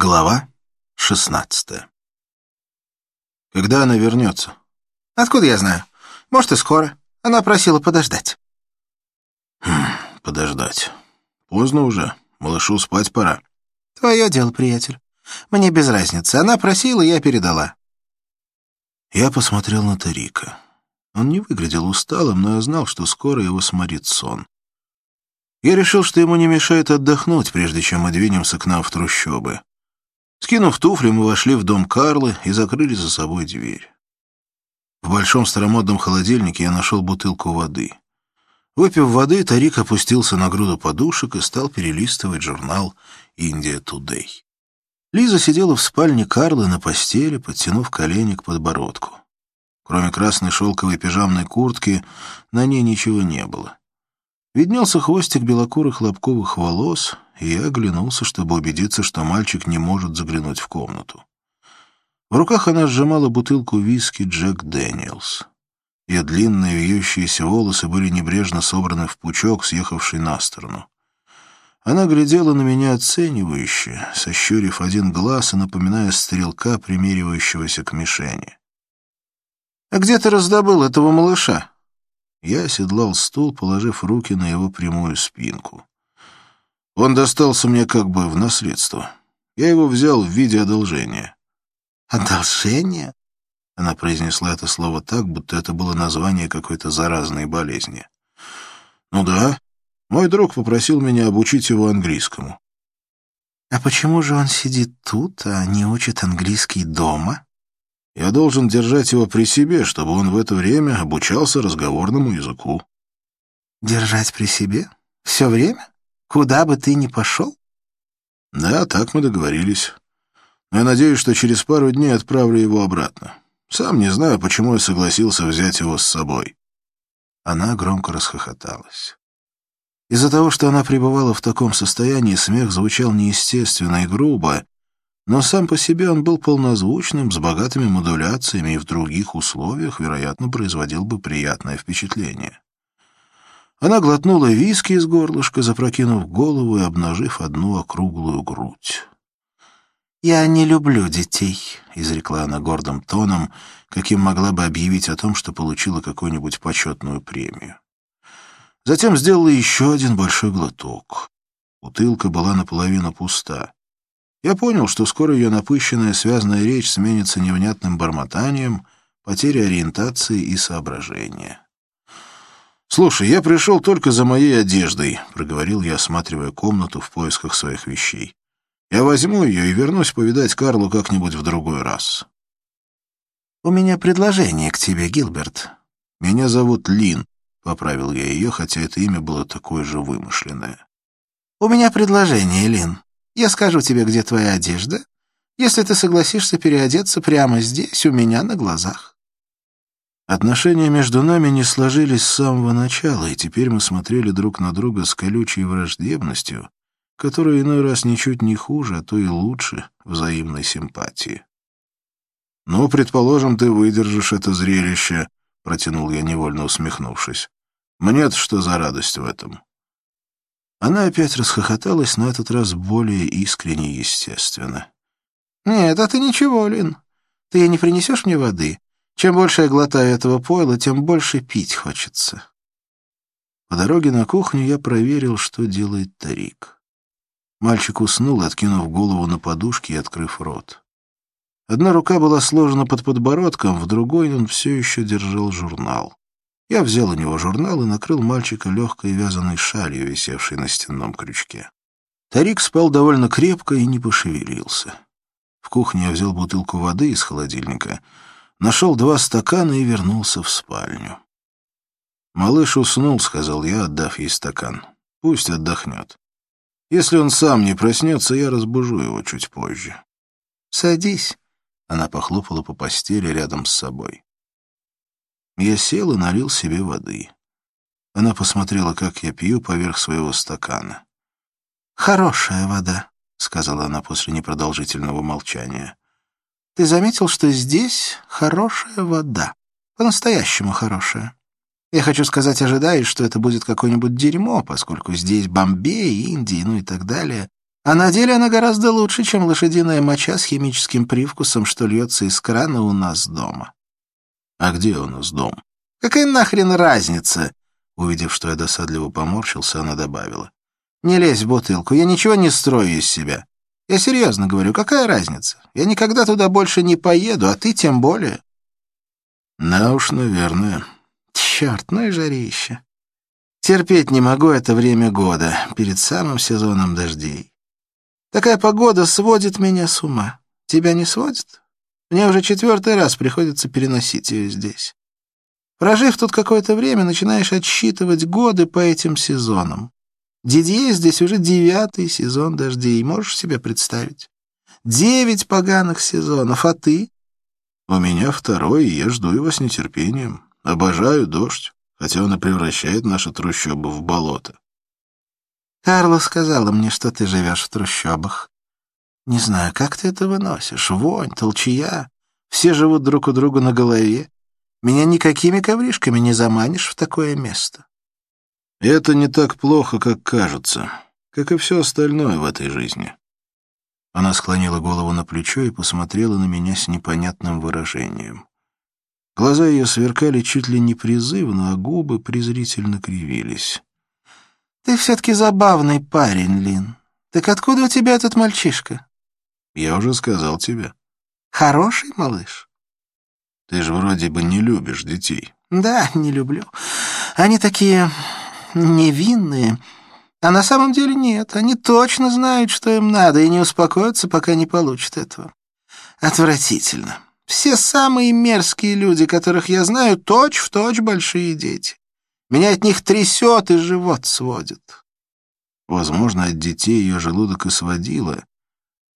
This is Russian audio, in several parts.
Глава шестнадцатая. Когда она вернется? Откуда я знаю? Может, и скоро. Она просила подождать. Хм, подождать. Поздно уже. Малышу спать пора. Твое дело, приятель. Мне без разницы. Она просила, я передала. Я посмотрел на Тарика. Он не выглядел усталым, но я знал, что скоро его сморит сон. Я решил, что ему не мешает отдохнуть, прежде чем мы двинемся к нам в трущобы. Скинув туфли, мы вошли в дом Карлы и закрыли за собой дверь. В большом старомодном холодильнике я нашел бутылку воды. Выпив воды, Тарик опустился на груду подушек и стал перелистывать журнал «Индия Тудей». Лиза сидела в спальне Карлы на постели, подтянув колени к подбородку. Кроме красной шелковой пижамной куртки, на ней ничего не было. Виднелся хвостик белокурых лобковых волос, и я оглянулся, чтобы убедиться, что мальчик не может заглянуть в комнату. В руках она сжимала бутылку виски «Джек Дэниелс». Ее длинные вьющиеся волосы были небрежно собраны в пучок, съехавший на сторону. Она глядела на меня оценивающе, сощурив один глаз и напоминая стрелка, примеривающегося к мишени. «А где ты раздобыл этого малыша?» Я оседлал стул, положив руки на его прямую спинку. Он достался мне как бы в наследство. Я его взял в виде одолжения. «Одолжение?» Она произнесла это слово так, будто это было название какой-то заразной болезни. «Ну да. Мой друг попросил меня обучить его английскому». «А почему же он сидит тут, а не учит английский дома?» Я должен держать его при себе, чтобы он в это время обучался разговорному языку. Держать при себе? Все время? Куда бы ты ни пошел? Да, так мы договорились. Но я надеюсь, что через пару дней отправлю его обратно. Сам не знаю, почему я согласился взять его с собой. Она громко расхохоталась. Из-за того, что она пребывала в таком состоянии, смех звучал неестественно и грубо, но сам по себе он был полнозвучным, с богатыми модуляциями и в других условиях, вероятно, производил бы приятное впечатление. Она глотнула виски из горлышка, запрокинув голову и обнажив одну округлую грудь. «Я не люблю детей», — изрекла она гордым тоном, каким могла бы объявить о том, что получила какую-нибудь почетную премию. Затем сделала еще один большой глоток. Бутылка была наполовину пуста. Я понял, что скоро ее напыщенная связанная речь сменится невнятным бормотанием, потерей ориентации и соображения. «Слушай, я пришел только за моей одеждой», — проговорил я, осматривая комнату в поисках своих вещей. «Я возьму ее и вернусь повидать Карлу как-нибудь в другой раз». «У меня предложение к тебе, Гилберт». «Меня зовут Лин», — поправил я ее, хотя это имя было такое же вымышленное. «У меня предложение, Лин. Я скажу тебе, где твоя одежда, если ты согласишься переодеться прямо здесь, у меня на глазах». Отношения между нами не сложились с самого начала, и теперь мы смотрели друг на друга с колючей враждебностью, которая иной раз ничуть не хуже, а то и лучше взаимной симпатии. «Ну, предположим, ты выдержишь это зрелище», — протянул я, невольно усмехнувшись. «Мне-то что за радость в этом?» Она опять расхохоталась, на этот раз более искренне и естественно. «Нет, а ты ничего, Лин. Ты не принесешь мне воды? Чем больше я глотаю этого пойла, тем больше пить хочется». По дороге на кухню я проверил, что делает Тарик. Мальчик уснул, откинув голову на подушке и открыв рот. Одна рука была сложена под подбородком, в другой он все еще держал журнал. Я взял у него журнал и накрыл мальчика легкой вязаной шалью, висевшей на стенном крючке. Тарик спал довольно крепко и не пошевелился. В кухне я взял бутылку воды из холодильника, нашел два стакана и вернулся в спальню. «Малыш уснул», — сказал я, отдав ей стакан. «Пусть отдохнет. Если он сам не проснется, я разбужу его чуть позже». «Садись», — она похлопала по постели рядом с собой. Я сел и налил себе воды. Она посмотрела, как я пью поверх своего стакана. «Хорошая вода», — сказала она после непродолжительного молчания. «Ты заметил, что здесь хорошая вода? По-настоящему хорошая. Я хочу сказать, ожидаешь, что это будет какое-нибудь дерьмо, поскольку здесь Бомбей, Индия, ну и так далее. А на деле она гораздо лучше, чем лошадиная моча с химическим привкусом, что льется из крана у нас дома. А где у нас дом? Какая нахрен разница? Увидев, что я досадливо поморщился, она добавила. Не лезь в бутылку, я ничего не строю из себя. Я серьезно говорю, какая разница? Я никогда туда больше не поеду, а ты тем более. Да уж, наверное. Черт, ну и жарище. Терпеть не могу это время года, перед самым сезоном дождей. Такая погода сводит меня с ума. Тебя не сводит? Мне уже четвертый раз приходится переносить ее здесь. Прожив тут какое-то время, начинаешь отсчитывать годы по этим сезонам. Дидье здесь уже девятый сезон дождей, можешь себе представить? Девять поганых сезонов, а ты? У меня второй, и я жду его с нетерпением. Обожаю дождь, хотя он и превращает наши трущобы в болото. Карла сказала мне, что ты живешь в трущобах. Не знаю, как ты это выносишь. Вонь, толчья. Все живут друг у друга на голове. Меня никакими ковришками не заманишь в такое место. Это не так плохо, как кажется, как и все остальное в этой жизни. Она склонила голову на плечо и посмотрела на меня с непонятным выражением. Глаза ее сверкали чуть ли не призывно, а губы презрительно кривились. «Ты все-таки забавный парень, Лин. Так откуда у тебя этот мальчишка?» «Я уже сказал тебе». «Хороший малыш?» «Ты же вроде бы не любишь детей». «Да, не люблю. Они такие невинные. А на самом деле нет. Они точно знают, что им надо, и не успокоятся, пока не получат этого. Отвратительно. Все самые мерзкие люди, которых я знаю, точь-в-точь точь большие дети. Меня от них трясет и живот сводит. Возможно, от детей ее желудок и сводило,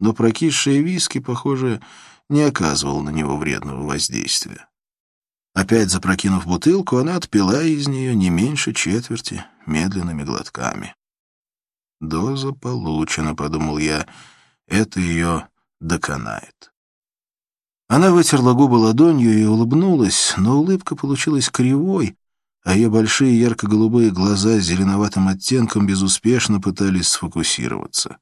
но прокисшие виски, похоже, не оказывал на него вредного воздействия. Опять запрокинув бутылку, она отпила из нее не меньше четверти медленными глотками. «Доза получена», — подумал я, — «это ее доконает». Она вытерла губы ладонью и улыбнулась, но улыбка получилась кривой, а ее большие ярко-голубые глаза с зеленоватым оттенком безуспешно пытались сфокусироваться.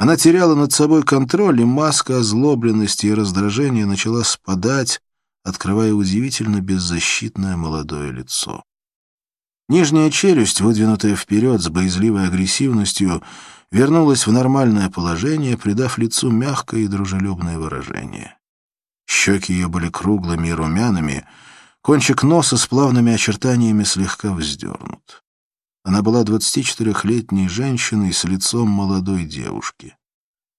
Она теряла над собой контроль, и маска озлобленности и раздражения начала спадать, открывая удивительно беззащитное молодое лицо. Нижняя челюсть, выдвинутая вперед с боязливой агрессивностью, вернулась в нормальное положение, придав лицу мягкое и дружелюбное выражение. Щеки ее были круглыми и румяными, кончик носа с плавными очертаниями слегка вздернут. Она была 24-летней женщиной с лицом молодой девушки.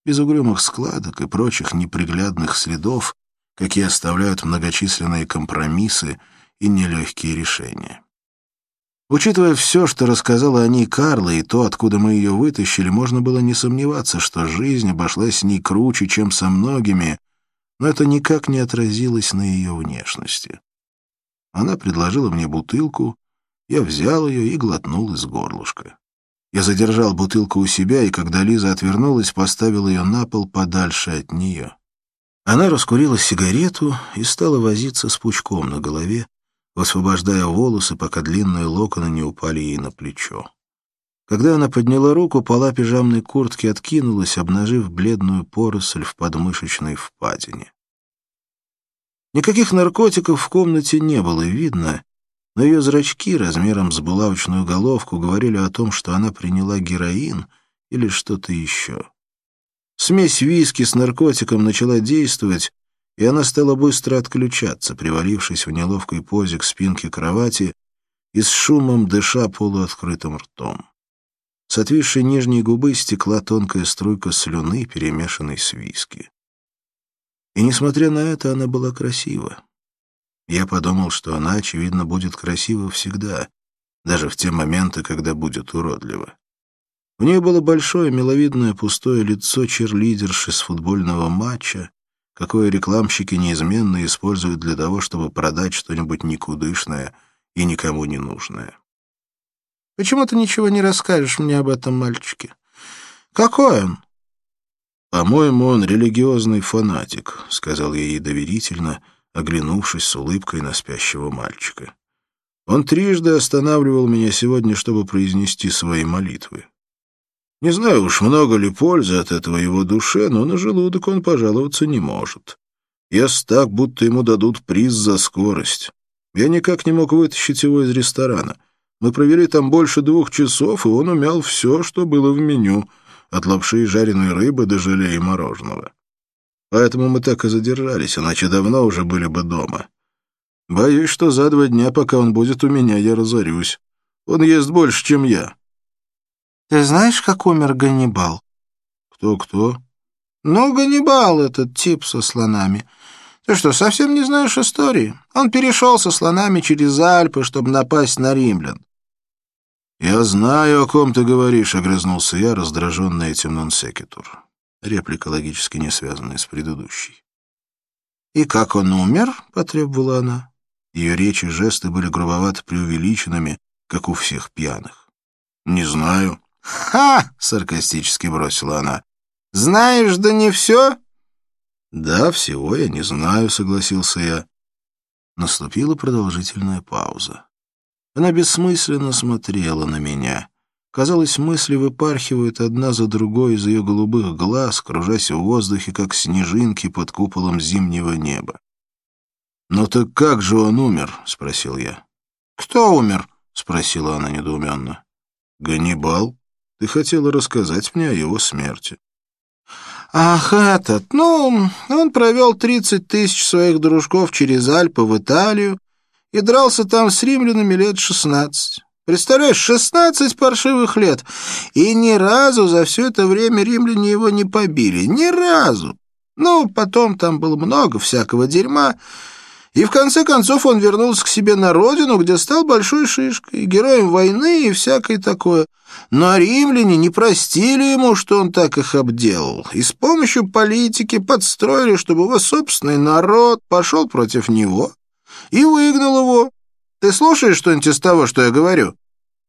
Без угрюмых складок и прочих неприглядных следов, какие оставляют многочисленные компромиссы и нелегкие решения. Учитывая все, что рассказала о ней Карла и то, откуда мы ее вытащили, можно было не сомневаться, что жизнь обошлась с ней круче, чем со многими, но это никак не отразилось на ее внешности. Она предложила мне бутылку, я взял ее и глотнул из горлышка. Я задержал бутылку у себя, и когда Лиза отвернулась, поставил ее на пол подальше от нее. Она раскурила сигарету и стала возиться с пучком на голове, высвобождая волосы, пока длинные локоны не упали ей на плечо. Когда она подняла руку, пола пижамной куртки откинулась, обнажив бледную поросль в подмышечной впадине. Никаких наркотиков в комнате не было видно, но ее зрачки размером с булавочную головку говорили о том, что она приняла героин или что-то еще. Смесь виски с наркотиком начала действовать, и она стала быстро отключаться, привалившись в неловкой позе к спинке кровати и с шумом дыша полуоткрытым ртом. С отвисшей нижней губы стекла тонкая струйка слюны, перемешанной с виски. И, несмотря на это, она была красива. Я подумал, что она, очевидно, будет красива всегда, даже в те моменты, когда будет уродлива. У нее было большое, миловидное, пустое лицо черлидерши с футбольного матча, какое рекламщики неизменно используют для того, чтобы продать что-нибудь никудышное и никому не нужное. «Почему ты ничего не расскажешь мне об этом мальчике? Какой он?» «По-моему, он религиозный фанатик», — сказал я ей доверительно, оглянувшись с улыбкой на спящего мальчика. «Он трижды останавливал меня сегодня, чтобы произнести свои молитвы. Не знаю уж, много ли пользы от этого его душе, но на желудок он пожаловаться не может. Ест так, будто ему дадут приз за скорость. Я никак не мог вытащить его из ресторана. Мы провели там больше двух часов, и он умял все, что было в меню, от лапши и жареной рыбы до желе и мороженого. Поэтому мы так и задержались, иначе давно уже были бы дома. Боюсь, что за два дня, пока он будет у меня, я разорюсь. Он ест больше, чем я. Ты знаешь, как умер Ганнибал? Кто-кто? Ну, Ганнибал, этот тип со слонами. Ты что, совсем не знаешь истории? Он перешел со слонами через Альпы, чтобы напасть на римлян. «Я знаю, о ком ты говоришь», — огрызнулся я, раздраженный этим нонсекитур. Реплика логически не связанная с предыдущей. «И как он умер?» — потребовала она. Ее речи и жесты были грубовато преувеличенными, как у всех пьяных. «Не знаю». «Ха!» — саркастически бросила она. «Знаешь, да не все?» «Да, всего я не знаю», — согласился я. Наступила продолжительная пауза. Она бессмысленно смотрела на меня. Казалось, мысли выпархивают одна за другой из ее голубых глаз, кружась в воздухе, как снежинки под куполом зимнего неба. «Ну так как же он умер?» — спросил я. «Кто умер?» — спросила она недоуменно. «Ганнибал. Ты хотела рассказать мне о его смерти». «Ах, этот! Ну, он провел тридцать тысяч своих дружков через Альпы в Италию и дрался там с римлянами лет шестнадцать. Представляешь, шестнадцать паршивых лет, и ни разу за все это время римляне его не побили. Ни разу! Ну, потом там было много всякого дерьма, и в конце концов он вернулся к себе на родину, где стал большой шишкой, героем войны и всякое такое. Но римляне не простили ему, что он так их обделал, и с помощью политики подстроили, чтобы его собственный народ пошел против него и выгнал его. Ты слушаешь что-нибудь из того, что я говорю?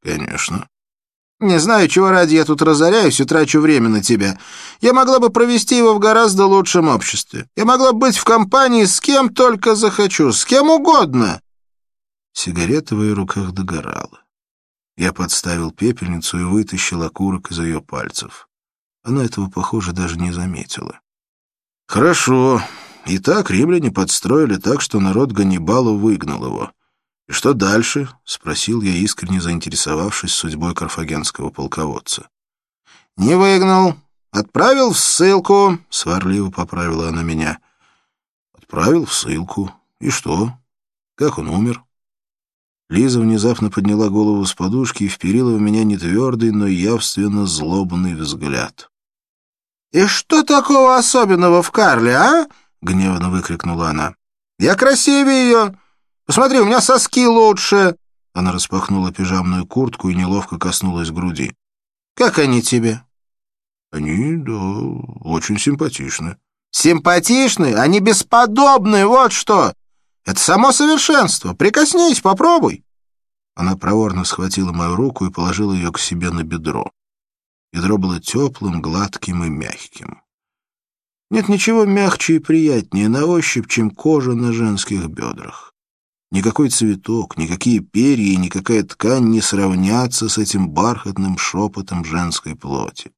Конечно. Не знаю, чего ради я тут разоряюсь и трачу время на тебя. Я могла бы провести его в гораздо лучшем обществе. Я могла бы быть в компании с кем только захочу, с кем угодно. Сигарета в ее руках догорала. Я подставил пепельницу и вытащил окурок из ее пальцев. Она этого, похоже, даже не заметила. «Хорошо. Итак, римляне подстроили так, что народ Ганнибала выгнал его. «И что дальше?» — спросил я, искренне заинтересовавшись судьбой карфагенского полководца. «Не выгнал. Отправил в ссылку», — сварливо поправила она меня. «Отправил в ссылку. И что? Как он умер?» Лиза внезапно подняла голову с подушки и вперила в меня нетвердый, но явственно злобный взгляд. «И что такого особенного в Карле, а?» — гневно выкрикнула она. «Я красивее ее, Посмотри, у меня соски лучше!» Она распахнула пижамную куртку и неловко коснулась груди. «Как они тебе?» «Они, да, очень симпатичны». «Симпатичны? Они бесподобны, вот что! Это само совершенство. Прикоснись, попробуй!» Она проворно схватила мою руку и положила ее к себе на бедро. Бедро было теплым, гладким и мягким. Нет ничего мягче и приятнее на ощупь, чем кожа на женских бедрах. Никакой цветок, никакие перья и никакая ткань не сравнятся с этим бархатным шепотом женской плоти.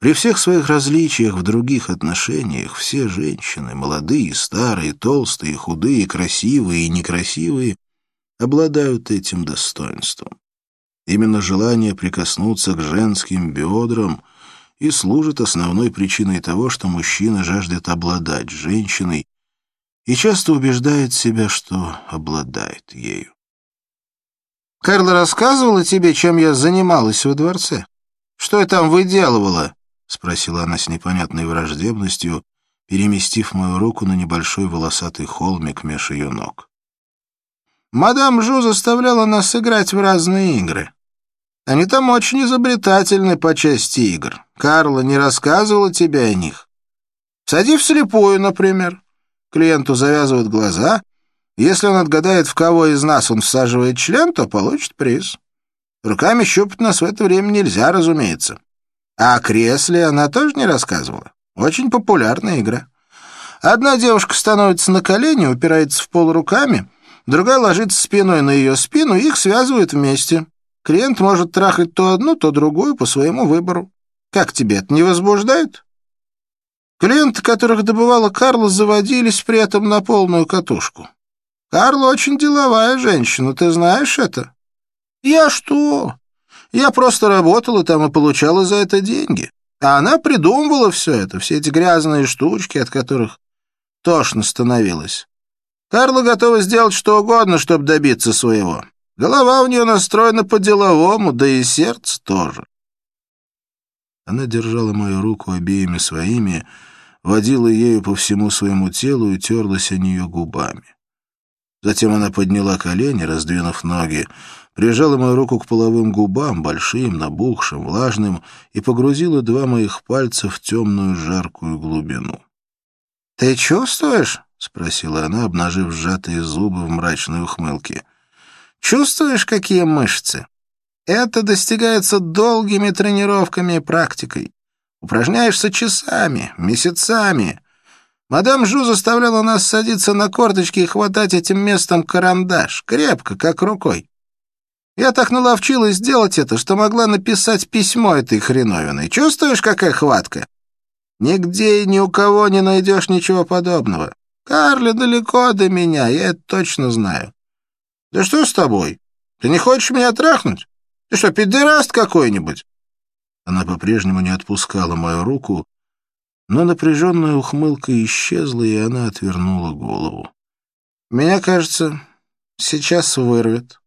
При всех своих различиях в других отношениях все женщины, молодые, старые, толстые, худые, красивые и некрасивые, обладают этим достоинством. Именно желание прикоснуться к женским бедрам и служит основной причиной того, что мужчина жаждет обладать женщиной, и часто убеждает себя, что обладает ею. «Карла рассказывала тебе, чем я занималась во дворце? Что я там выделывала?» — спросила она с непонятной враждебностью, переместив мою руку на небольшой волосатый холмик меж ее ног. «Мадам Жу заставляла нас играть в разные игры. Они там очень изобретательны по части игр. Карла не рассказывала тебе о них. Сади вслепую, например. Клиенту завязывают глаза. Если он отгадает, в кого из нас он всаживает член, то получит приз. Руками щупать нас в это время нельзя, разумеется. А о кресле она тоже не рассказывала. Очень популярная игра. Одна девушка становится на колени, упирается в пол руками, другая ложится спиной на ее спину, и их связывают вместе. Клиент может трахать то одну, то другую по своему выбору. Как тебе это не возбуждает? Клиенты, которых добывала Карла, заводились при этом на полную катушку. Карла очень деловая женщина, ты знаешь это? Я что? Я просто работала там и получала за это деньги. А она придумывала все это, все эти грязные штучки, от которых тошно становилось. Карла готова сделать что угодно, чтобы добиться своего. Голова у нее настроена по-деловому, да и сердце тоже. Она держала мою руку обеими своими, водила ею по всему своему телу и терлась о нее губами. Затем она подняла колени, раздвинув ноги, прижала мою руку к половым губам, большим, набухшим, влажным, и погрузила два моих пальца в темную жаркую глубину. — Ты чувствуешь? — спросила она, обнажив сжатые зубы в мрачной ухмылке. — Чувствуешь, какие мышцы? Это достигается долгими тренировками и практикой. Упражняешься часами, месяцами. Мадам Жу заставляла нас садиться на корточки и хватать этим местом карандаш, крепко, как рукой. Я так наловчилась сделать это, что могла написать письмо этой хреновиной. Чувствуешь, какая хватка? Нигде и ни у кого не найдешь ничего подобного. Карли далеко до меня, я это точно знаю. Да что с тобой? Ты не хочешь меня трахнуть? Ты что, педераст какой-нибудь?» Она по-прежнему не отпускала мою руку, но напряженная ухмылка исчезла, и она отвернула голову. «Меня, кажется, сейчас вырвет».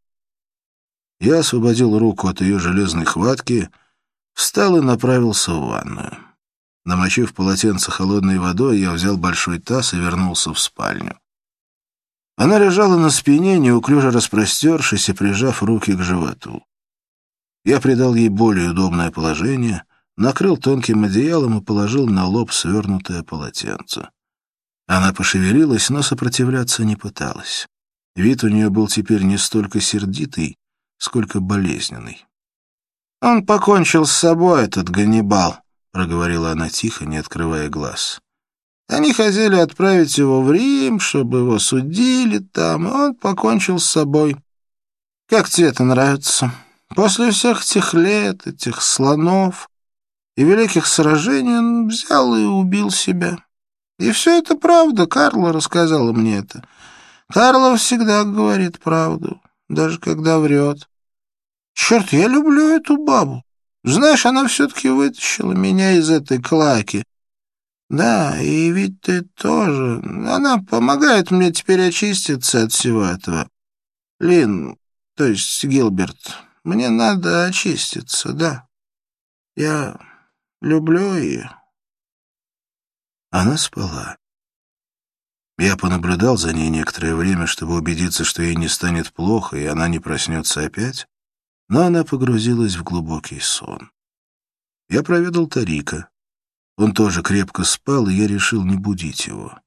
Я освободил руку от ее железной хватки, встал и направился в ванную. Намочив полотенце холодной водой, я взял большой таз и вернулся в спальню. Она лежала на спине, неуклюже распростершись и прижав руки к животу. Я придал ей более удобное положение, накрыл тонким одеялом и положил на лоб свернутое полотенце. Она пошевелилась, но сопротивляться не пыталась. Вид у нее был теперь не столько сердитый, сколько болезненный. «Он покончил с собой, этот Ганнибал», — проговорила она тихо, не открывая глаз. «Они хотели отправить его в Рим, чтобы его судили там, и он покончил с собой. Как тебе это нравится?» После всех этих лет, этих слонов и великих сражений он взял и убил себя. И все это правда, Карла рассказала мне это. Карла всегда говорит правду, даже когда врет. Черт, я люблю эту бабу. Знаешь, она все-таки вытащила меня из этой клаки. Да, и ведь ты тоже. Она помогает мне теперь очиститься от всего этого. Лин, то есть Гилберт, мне надо очиститься, да. Я люблю ее. Она спала. Я понаблюдал за ней некоторое время, чтобы убедиться, что ей не станет плохо, и она не проснется опять, но она погрузилась в глубокий сон. Я проведал Тарика. Он тоже крепко спал, и я решил не будить его.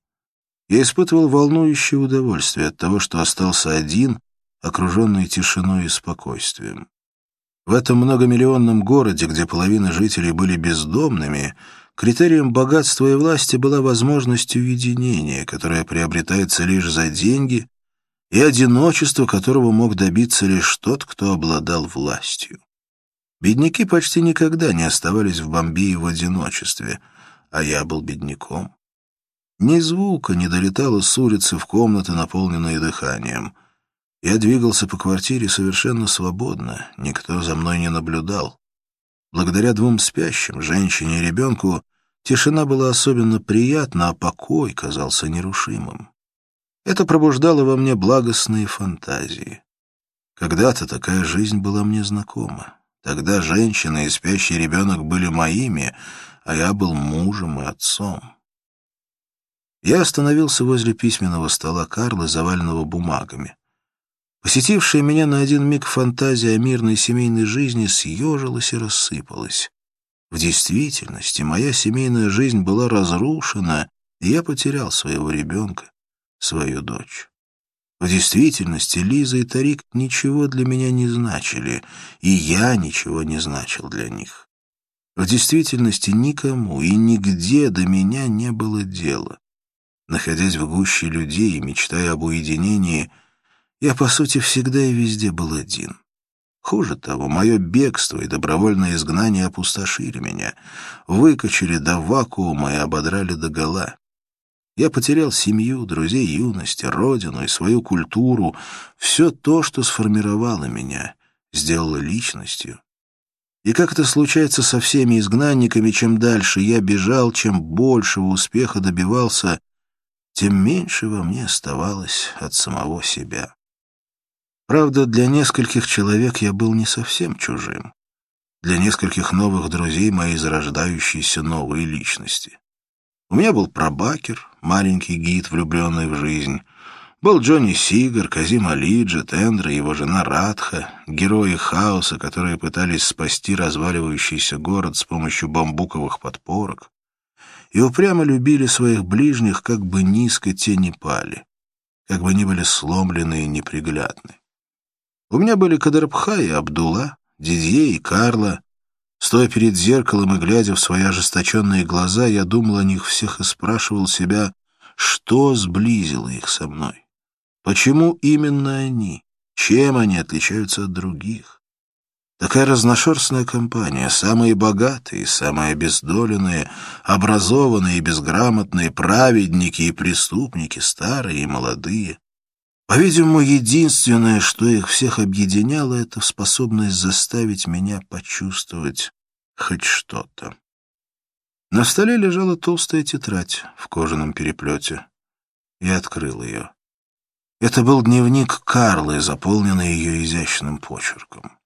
Я испытывал волнующее удовольствие от того, что остался один окруженный тишиной и спокойствием. В этом многомиллионном городе, где половина жителей были бездомными, критерием богатства и власти была возможность уединения, которая приобретается лишь за деньги, и одиночество, которого мог добиться лишь тот, кто обладал властью. Бедняки почти никогда не оставались в Бомбее в одиночестве, а я был бедняком. Ни звука не долетало с улицы в комнаты, наполненные дыханием. Я двигался по квартире совершенно свободно, никто за мной не наблюдал. Благодаря двум спящим, женщине и ребенку, тишина была особенно приятна, а покой казался нерушимым. Это пробуждало во мне благостные фантазии. Когда-то такая жизнь была мне знакома. Тогда женщина и спящий ребенок были моими, а я был мужем и отцом. Я остановился возле письменного стола Карлы, заваленного бумагами. Посетившая меня на один миг фантазия о мирной семейной жизни съежилась и рассыпалась. В действительности моя семейная жизнь была разрушена, и я потерял своего ребенка, свою дочь. В действительности Лиза и Тарик ничего для меня не значили, и я ничего не значил для них. В действительности никому и нигде до меня не было дела. Находясь в гуще людей и мечтая об уединении, я, по сути, всегда и везде был один. Хуже того, мое бегство и добровольное изгнание опустошили меня, выкачали до вакуума и ободрали до гола. Я потерял семью, друзей юности, родину и свою культуру, все то, что сформировало меня, сделало личностью. И как это случается со всеми изгнанниками, чем дальше я бежал, чем большего успеха добивался, тем меньше во мне оставалось от самого себя. Правда, для нескольких человек я был не совсем чужим. Для нескольких новых друзей моей зарождающейся новой личности. У меня был пробакер, маленький гид, влюбленный в жизнь. Был Джонни Сигар, Казим Алиджи, Тендра, его жена Радха, герои хаоса, которые пытались спасти разваливающийся город с помощью бамбуковых подпорок. И упрямо любили своих ближних, как бы низко те не пали, как бы ни были сломлены и неприглядны. У меня были Кадрабха и Абдулла, Дидье и Карла. Стоя перед зеркалом и глядя в свои ожесточенные глаза, я думал о них всех и спрашивал себя, что сблизило их со мной. Почему именно они? Чем они отличаются от других? Такая разношерстная компания, самые богатые, самые обездоленные, образованные и безграмотные, праведники и преступники, старые и молодые. По-видимому, единственное, что их всех объединяло, это способность заставить меня почувствовать хоть что-то. На столе лежала толстая тетрадь в кожаном переплете. Я открыл ее. Это был дневник Карлы, заполненный ее изящным почерком.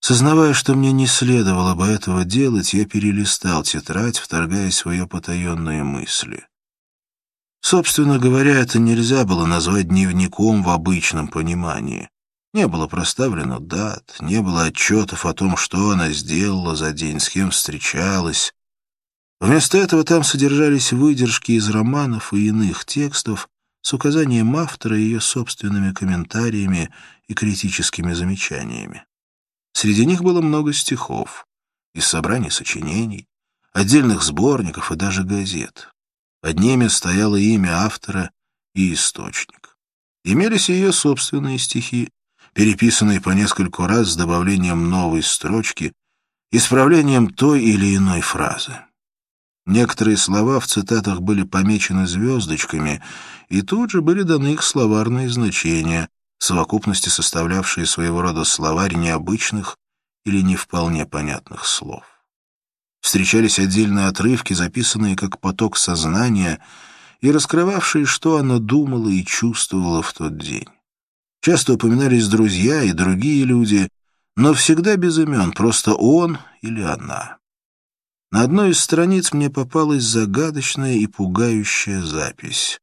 Сознавая, что мне не следовало бы этого делать, я перелистал тетрадь, вторгаясь в ее потаенные мысли. Собственно говоря, это нельзя было назвать дневником в обычном понимании. Не было проставлено дат, не было отчетов о том, что она сделала за день, с кем встречалась. Вместо этого там содержались выдержки из романов и иных текстов с указанием автора и ее собственными комментариями и критическими замечаниями. Среди них было много стихов, из собраний сочинений, отдельных сборников и даже газет. Под ними стояло имя автора и источник. Имелись ее собственные стихи, переписанные по нескольку раз с добавлением новой строчки, исправлением той или иной фразы. Некоторые слова в цитатах были помечены звездочками, и тут же были даны их словарные значения, совокупности составлявшие своего рода словарь необычных или не вполне понятных слов. Встречались отдельные отрывки, записанные как поток сознания и раскрывавшие, что она думала и чувствовала в тот день. Часто упоминались друзья и другие люди, но всегда без имен, просто он или она. На одной из страниц мне попалась загадочная и пугающая запись.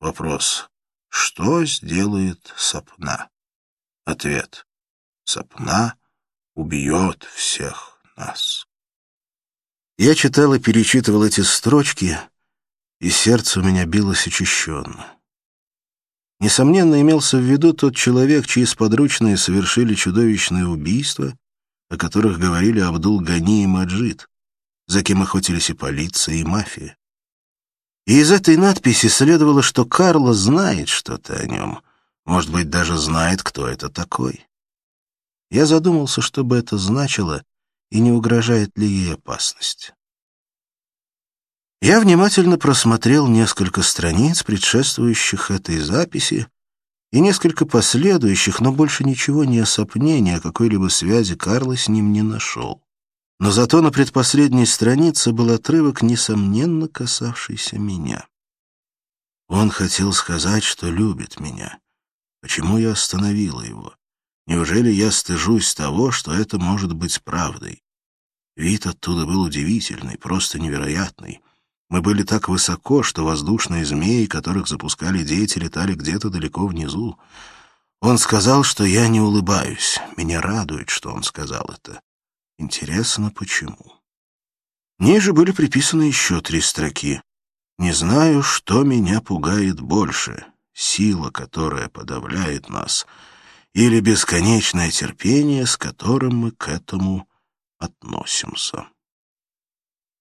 Вопрос «Что сделает Сапна?» Ответ «Сапна убьет всех нас». Я читал и перечитывал эти строчки, и сердце у меня билось учащенно. Несомненно, имелся в виду тот человек, чьи сподручные совершили чудовищные убийства, о которых говорили Абдул-Гани и Маджид, за кем охотились и полиция, и мафия. И из этой надписи следовало, что Карло знает что-то о нем, может быть, даже знает, кто это такой. Я задумался, что бы это значило, и не угрожает ли ей опасность. Я внимательно просмотрел несколько страниц, предшествующих этой записи, и несколько последующих, но больше ничего не о сопне, о какой-либо связи Карла с ним не нашел. Но зато на предпоследней странице был отрывок, несомненно касавшийся меня. Он хотел сказать, что любит меня. Почему я остановила его? Неужели я стыжусь того, что это может быть правдой? Вид оттуда был удивительный, просто невероятный. Мы были так высоко, что воздушные змеи, которых запускали дети, летали где-то далеко внизу. Он сказал, что я не улыбаюсь. Меня радует, что он сказал это. Интересно, почему? Ниже были приписаны еще три строки. «Не знаю, что меня пугает больше. Сила, которая подавляет нас, или бесконечное терпение, с которым мы к этому относимся.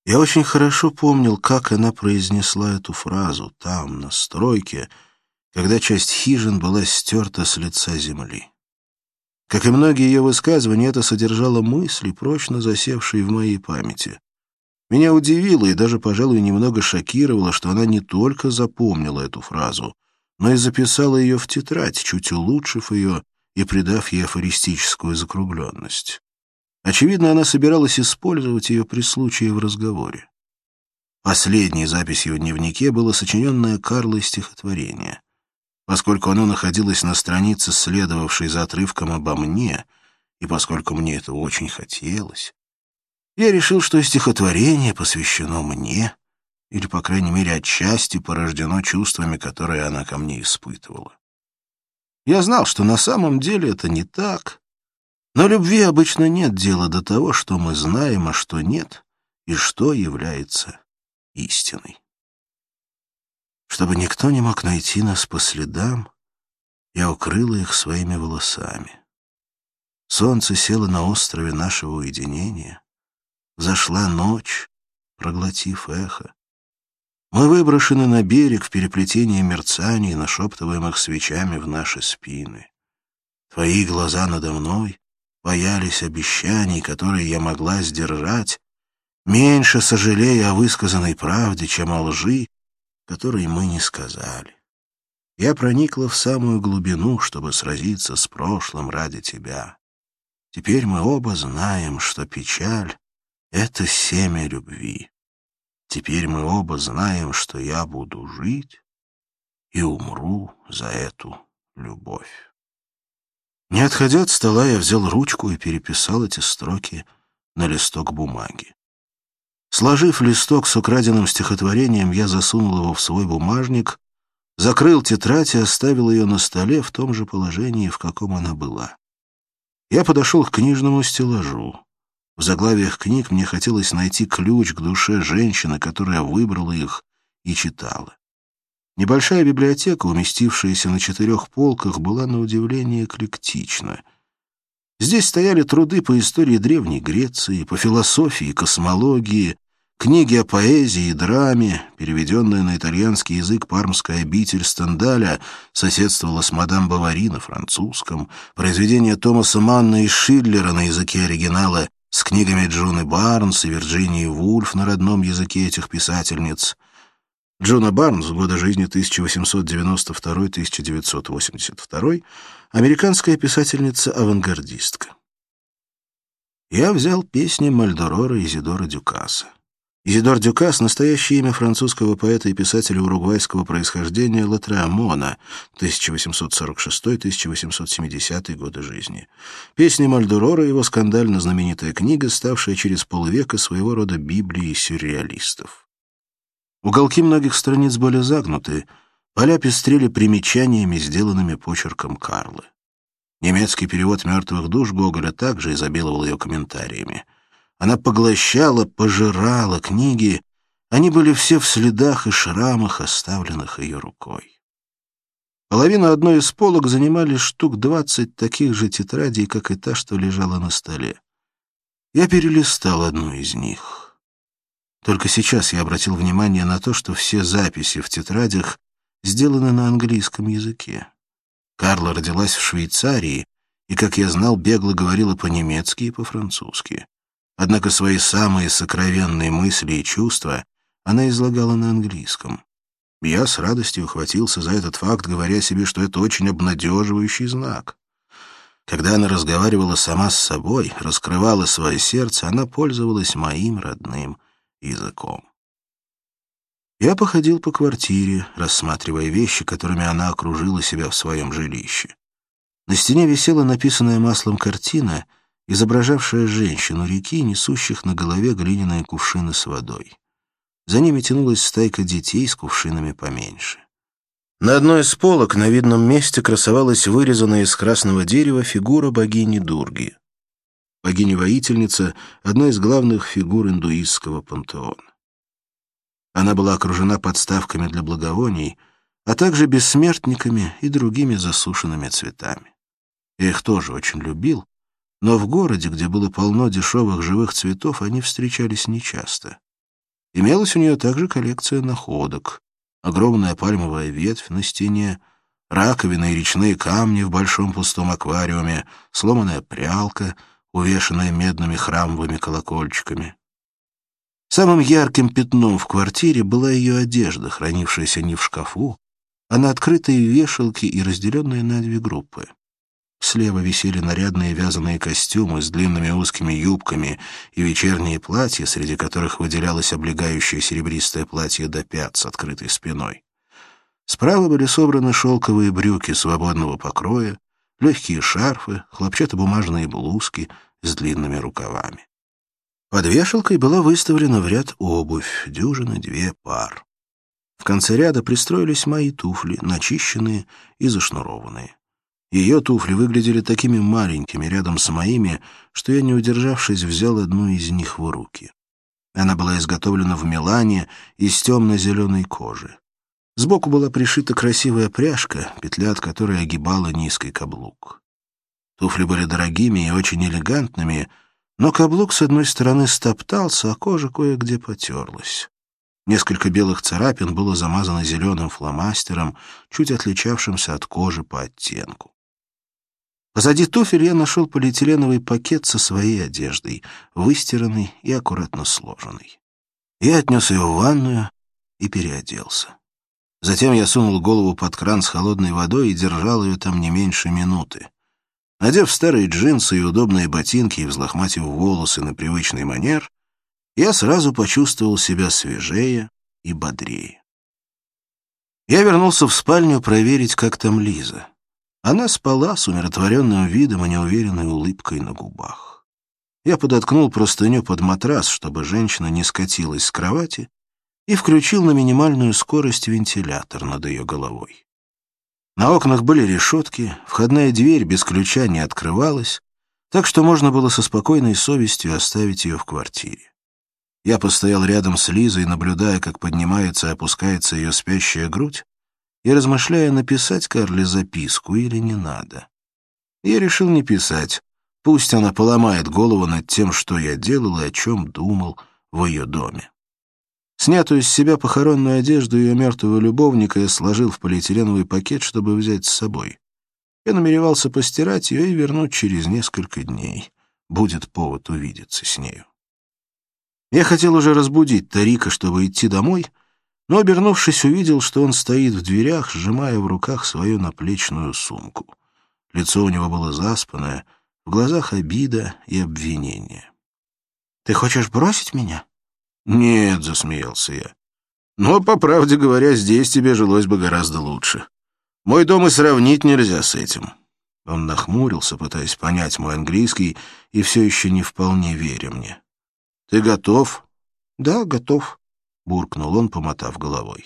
Я очень хорошо помнил, как она произнесла эту фразу там, на стройке, когда часть хижин была стерта с лица земли. Как и многие ее высказывания, это содержало мысли, прочно засевшие в моей памяти. Меня удивило и даже, пожалуй, немного шокировало, что она не только запомнила эту фразу, но и записала ее в тетрадь, чуть улучшив ее и придав ей афористическую закругленность. Очевидно, она собиралась использовать ее при случае в разговоре. Последней записью в дневнике было сочиненное Карлой стихотворение. Поскольку оно находилось на странице, следовавшей за отрывком обо мне, и поскольку мне это очень хотелось, я решил, что стихотворение посвящено мне, или, по крайней мере, отчасти порождено чувствами, которые она ко мне испытывала. Я знал, что на самом деле это не так, но любви обычно нет дела до того, что мы знаем, а что нет, и что является истиной. Чтобы никто не мог найти нас по следам, я укрыла их своими волосами. Солнце село на острове нашего уединения. Зашла ночь, проглотив эхо. Мы выброшены на берег в переплетении мерцаний, нашептываемых свечами в наши спины. Твои глаза надо мной боялись обещаний, которые я могла сдержать, меньше сожалея о высказанной правде, чем о лжи, которой мы не сказали. Я проникла в самую глубину, чтобы сразиться с прошлым ради тебя. Теперь мы оба знаем, что печаль — это семя любви. Теперь мы оба знаем, что я буду жить и умру за эту любовь. Не отходя от стола, я взял ручку и переписал эти строки на листок бумаги. Сложив листок с украденным стихотворением, я засунул его в свой бумажник, закрыл тетрадь и оставил ее на столе в том же положении, в каком она была. Я подошел к книжному стеллажу. В заглавиях книг мне хотелось найти ключ к душе женщины, которая выбрала их и читала. Небольшая библиотека, уместившаяся на четырех полках, была на удивление эклектична. Здесь стояли труды по истории Древней Греции, по философии космологии, книги о поэзии и драме, переведенная на итальянский язык пармская обитель Стендаля соседствовала с мадам Бавари на французском, произведения Томаса Манна и Шиллера на языке оригинала с книгами Джуны Барнс и Вирджинии Вульф на родном языке этих писательниц — Джона Барнс, года жизни 1892-1982, американская писательница-авангардистка. Я взял песни Мальдорора Изидора Дюкаса. Изидор Дюкас — настоящее имя французского поэта и писателя уругвайского происхождения Латреамона, 1846-1870 годы жизни. Песни Мальдорора — его скандально знаменитая книга, ставшая через полвека своего рода Библией сюрреалистов. Уголки многих страниц были загнуты, поля пестрели примечаниями, сделанными почерком Карлы. Немецкий перевод «Мертвых душ» Гоголя также изобиловал ее комментариями. Она поглощала, пожирала книги, они были все в следах и шрамах, оставленных ее рукой. Половину одной из полок занимали штук двадцать таких же тетрадей, как и та, что лежала на столе. Я перелистал одну из них — только сейчас я обратил внимание на то, что все записи в тетрадях сделаны на английском языке. Карла родилась в Швейцарии и, как я знал, бегло говорила по-немецки и по-французски. Однако свои самые сокровенные мысли и чувства она излагала на английском. Я с радостью ухватился за этот факт, говоря себе, что это очень обнадеживающий знак. Когда она разговаривала сама с собой, раскрывала свое сердце, она пользовалась моим родным языком. Я походил по квартире, рассматривая вещи, которыми она окружила себя в своем жилище. На стене висела написанная маслом картина, изображавшая женщину реки, несущих на голове глиняные кувшины с водой. За ними тянулась стайка детей с кувшинами поменьше. На одной из полок на видном месте красовалась вырезанная из красного дерева фигура богини Дурги. Богиня-воительница — одна из главных фигур индуистского пантеона. Она была окружена подставками для благовоний, а также бессмертниками и другими засушенными цветами. Я их тоже очень любил, но в городе, где было полно дешевых живых цветов, они встречались нечасто. Имелась у нее также коллекция находок, огромная пальмовая ветвь на стене, раковины и речные камни в большом пустом аквариуме, сломанная прялка, увешанная медными храмовыми колокольчиками. Самым ярким пятном в квартире была ее одежда, хранившаяся не в шкафу, а на открытой вешалке и разделенная на две группы. Слева висели нарядные вязаные костюмы с длинными узкими юбками и вечерние платья, среди которых выделялось облегающее серебристое платье до пят с открытой спиной. Справа были собраны шелковые брюки свободного покроя, легкие шарфы, хлопчатобумажные блузки с длинными рукавами. Под вешалкой была выставлена в ряд обувь, дюжины две пар. В конце ряда пристроились мои туфли, начищенные и зашнурованные. Ее туфли выглядели такими маленькими рядом с моими, что я, не удержавшись, взял одну из них в руки. Она была изготовлена в Милане из темно-зеленой кожи. Сбоку была пришита красивая пряжка, петля от которой огибала низкий каблук. Туфли были дорогими и очень элегантными, но каблук с одной стороны стоптался, а кожа кое-где потерлась. Несколько белых царапин было замазано зеленым фломастером, чуть отличавшимся от кожи по оттенку. Позади туфель я нашел полиэтиленовый пакет со своей одеждой, выстиранный и аккуратно сложенный. Я отнес ее в ванную и переоделся. Затем я сунул голову под кран с холодной водой и держал ее там не меньше минуты. Надев старые джинсы и удобные ботинки и взлохматив волосы на привычный манер, я сразу почувствовал себя свежее и бодрее. Я вернулся в спальню проверить, как там Лиза. Она спала с умиротворенным видом и неуверенной улыбкой на губах. Я подоткнул простыню под матрас, чтобы женщина не скатилась с кровати, и включил на минимальную скорость вентилятор над ее головой. На окнах были решетки, входная дверь без ключа не открывалась, так что можно было со спокойной совестью оставить ее в квартире. Я постоял рядом с Лизой, наблюдая, как поднимается и опускается ее спящая грудь, и размышляя, написать Карле записку или не надо. Я решил не писать, пусть она поломает голову над тем, что я делал и о чем думал в ее доме. Снятую с себя похоронную одежду ее мертвого любовника я сложил в полиэтиленовый пакет, чтобы взять с собой. Я намеревался постирать ее и вернуть через несколько дней. Будет повод увидеться с нею. Я хотел уже разбудить Тарика, чтобы идти домой, но, обернувшись, увидел, что он стоит в дверях, сжимая в руках свою наплечную сумку. Лицо у него было заспанное, в глазах обида и обвинение. «Ты хочешь бросить меня?» «Нет», — засмеялся я. «Но, по правде говоря, здесь тебе жилось бы гораздо лучше. Мой дом и сравнить нельзя с этим». Он нахмурился, пытаясь понять мой английский, и все еще не вполне веря мне. «Ты готов?» «Да, готов», — буркнул он, помотав головой.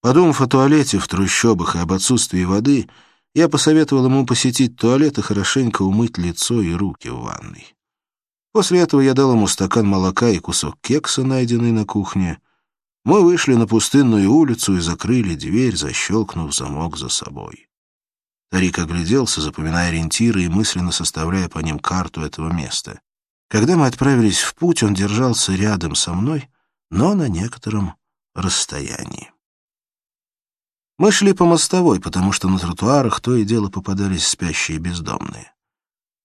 Подумав о туалете в трущобах и об отсутствии воды, я посоветовал ему посетить туалет и хорошенько умыть лицо и руки в ванной. После этого я дал ему стакан молока и кусок кекса, найденный на кухне. Мы вышли на пустынную улицу и закрыли дверь, защелкнув замок за собой. Тарик огляделся, запоминая ориентиры и мысленно составляя по ним карту этого места. Когда мы отправились в путь, он держался рядом со мной, но на некотором расстоянии. Мы шли по мостовой, потому что на тротуарах то и дело попадались спящие бездомные.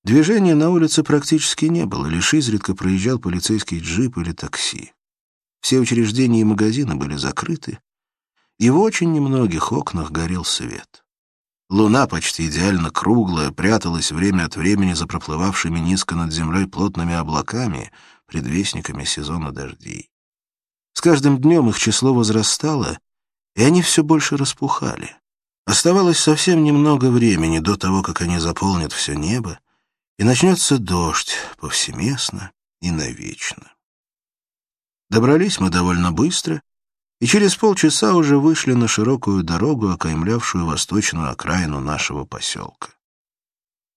Движения на улице практически не было, лишь изредка проезжал полицейский джип или такси. Все учреждения и магазины были закрыты, и в очень немногих окнах горел свет. Луна, почти идеально круглая, пряталась время от времени за проплывавшими низко над землей плотными облаками, предвестниками сезона дождей. С каждым днем их число возрастало, и они все больше распухали. Оставалось совсем немного времени до того, как они заполнят все небо, и начнется дождь повсеместно и навечно. Добрались мы довольно быстро, и через полчаса уже вышли на широкую дорогу, окаймлявшую восточную окраину нашего поселка.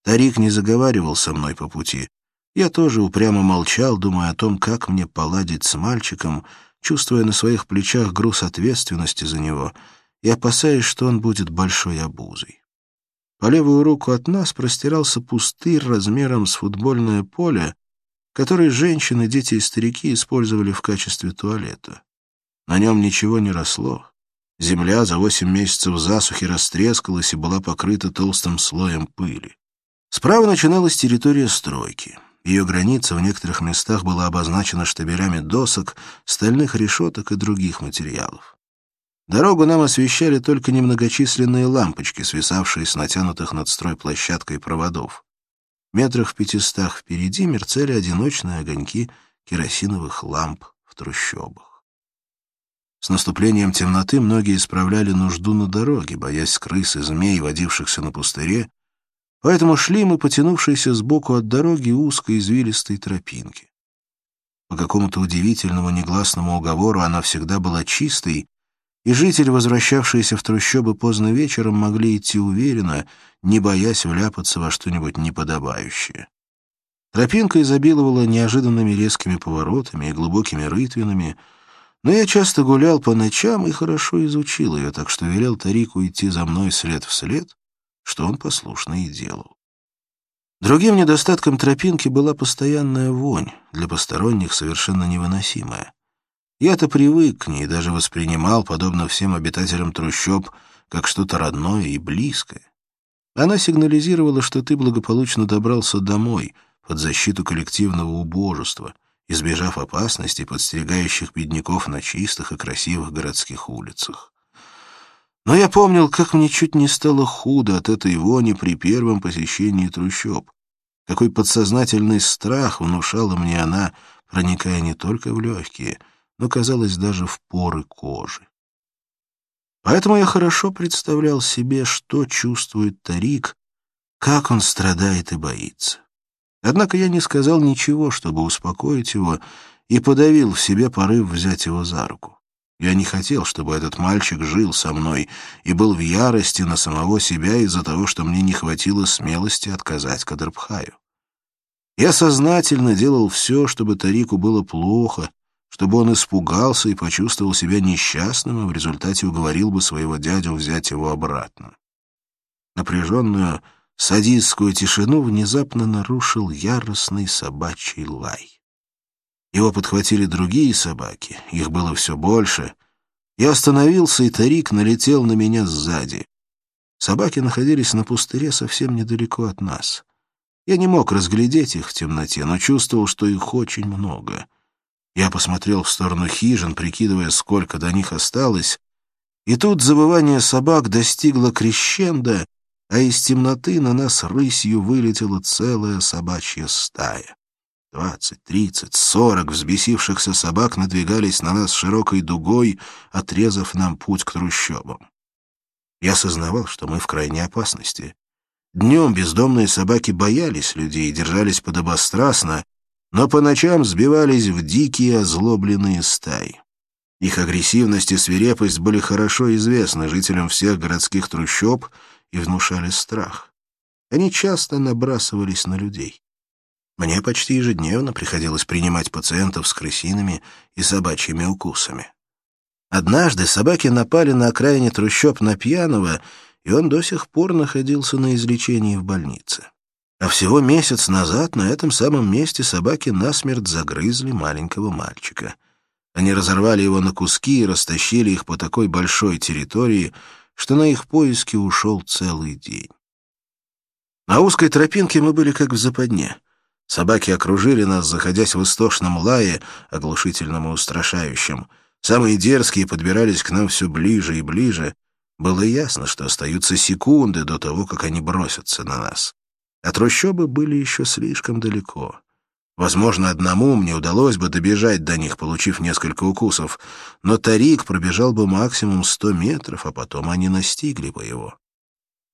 Тарик не заговаривал со мной по пути. Я тоже упрямо молчал, думая о том, как мне поладить с мальчиком, чувствуя на своих плечах груз ответственности за него и опасаясь, что он будет большой обузой. По левую руку от нас простирался пустырь размером с футбольное поле, который женщины, дети и старики использовали в качестве туалета. На нем ничего не росло, Земля за восемь месяцев засухи растрескалась и была покрыта толстым слоем пыли. Справа начиналась территория стройки. Ее граница в некоторых местах была обозначена штабелями досок, стальных решеток и других материалов. Дорогу нам освещали только немногочисленные лампочки, свисавшие с натянутых над стройплощадкой проводов. Метрах в пятистах впереди мерцали одиночные огоньки керосиновых ламп в трущобах. С наступлением темноты многие исправляли нужду на дороге, боясь крыс и змей, водившихся на пустыре, поэтому шли мы, потянувшиеся сбоку от дороги узкой извилистой тропинки. По какому-то удивительному негласному уговору она всегда была чистой, и жители, возвращавшиеся в трущобы поздно вечером, могли идти уверенно, не боясь вляпаться во что-нибудь неподобающее. Тропинка изобиловала неожиданными резкими поворотами и глубокими рытвинами, но я часто гулял по ночам и хорошо изучил ее, так что велел Тарику идти за мной след в след, что он послушно и делал. Другим недостатком тропинки была постоянная вонь, для посторонних совершенно невыносимая. Я-то привык к ней, даже воспринимал, подобно всем обитателям трущоб, как что-то родное и близкое. Она сигнализировала, что ты благополучно добрался домой, под защиту коллективного убожества, избежав опасностей, подстерегающих бедняков на чистых и красивых городских улицах. Но я помнил, как мне чуть не стало худо от этой вони при первом посещении трущоб. Какой подсознательный страх внушала мне она, проникая не только в легкие — но, казалось, даже в поры кожи. Поэтому я хорошо представлял себе, что чувствует Тарик, как он страдает и боится. Однако я не сказал ничего, чтобы успокоить его, и подавил в себе порыв взять его за руку. Я не хотел, чтобы этот мальчик жил со мной и был в ярости на самого себя из-за того, что мне не хватило смелости отказать Кадрбхаю. Я сознательно делал все, чтобы Тарику было плохо, чтобы он испугался и почувствовал себя несчастным, и в результате уговорил бы своего дядю взять его обратно. Напряженную садистскую тишину внезапно нарушил яростный собачий лай. Его подхватили другие собаки, их было все больше. Я остановился, и Тарик налетел на меня сзади. Собаки находились на пустыре совсем недалеко от нас. Я не мог разглядеть их в темноте, но чувствовал, что их очень много — я посмотрел в сторону хижин, прикидывая, сколько до них осталось, и тут забывание собак достигло крещенда, а из темноты на нас рысью вылетела целая собачья стая. Двадцать, тридцать, сорок взбесившихся собак надвигались на нас широкой дугой, отрезав нам путь к трущобам. Я сознавал, что мы в крайней опасности. Днем бездомные собаки боялись людей и держались подобострастно, но по ночам сбивались в дикие озлобленные стаи. Их агрессивность и свирепость были хорошо известны жителям всех городских трущоб и внушали страх. Они часто набрасывались на людей. Мне почти ежедневно приходилось принимать пациентов с крысиными и собачьими укусами. Однажды собаки напали на окраине трущоб на пьяного, и он до сих пор находился на излечении в больнице. А всего месяц назад на этом самом месте собаки насмерть загрызли маленького мальчика. Они разорвали его на куски и растащили их по такой большой территории, что на их поиски ушел целый день. На узкой тропинке мы были как в западне. Собаки окружили нас, заходясь в истошном лае, оглушительном и устрашающем. Самые дерзкие подбирались к нам все ближе и ближе. Было ясно, что остаются секунды до того, как они бросятся на нас. А трущобы были еще слишком далеко. Возможно, одному мне удалось бы добежать до них, получив несколько укусов, но Тарик пробежал бы максимум сто метров, а потом они настигли бы его.